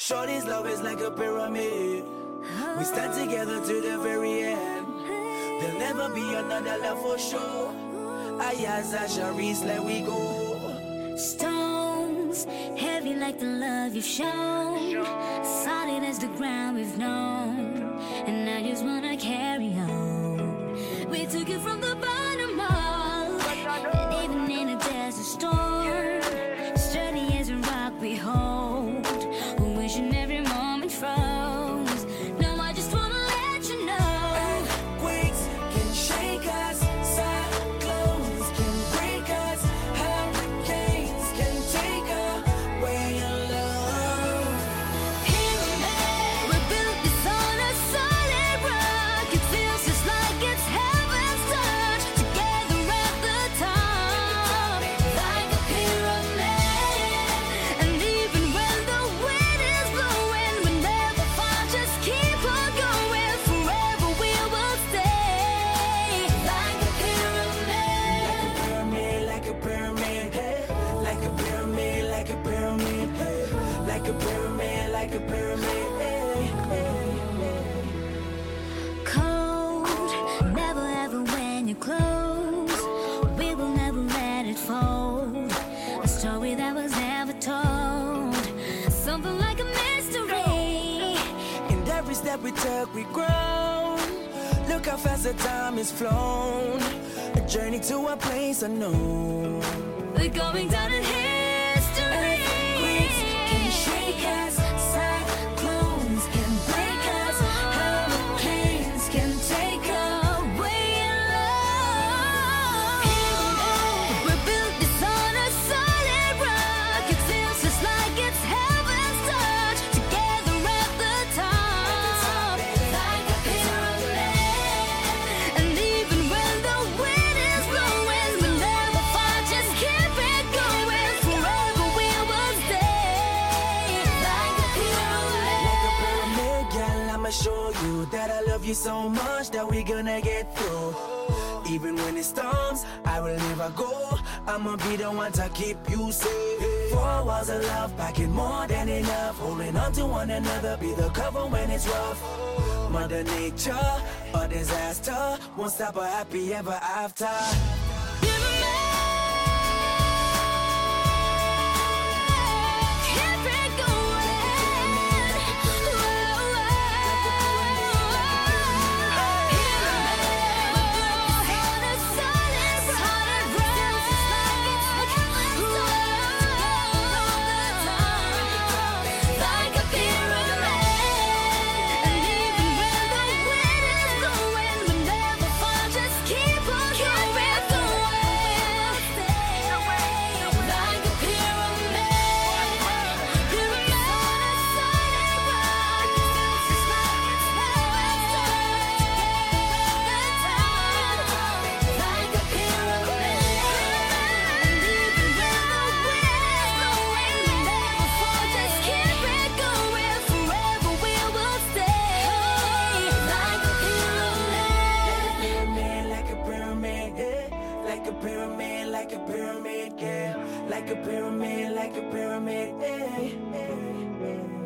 Shorty's love is like a pyramid. We stand together to the very end. There'll never be another love for sure. Ayaza Charice, let we go. Stones, heavy like the love you've shown. Solid as the ground we've known. And I just wanna carry on. We took it from the bottom up. And even in a desert storm, a pyramid. cold. Never ever when you're close. We will never let it fold. A story that was never told. Something like a mystery. And every step we took, we grown. Look how fast the time has flown. A journey to a place unknown. We're going down in history. Love you so much that we're gonna get through. Even when it storms, I will never go. I'ma be the one to keep you safe. Four walls of love, packing more than enough. Holding on to one another, be the cover when it's rough. Mother Nature, a disaster. Won't stop a happy ever after. Pyramid, like a pyramid, yeah. Like a pyramid, like a pyramid, yeah.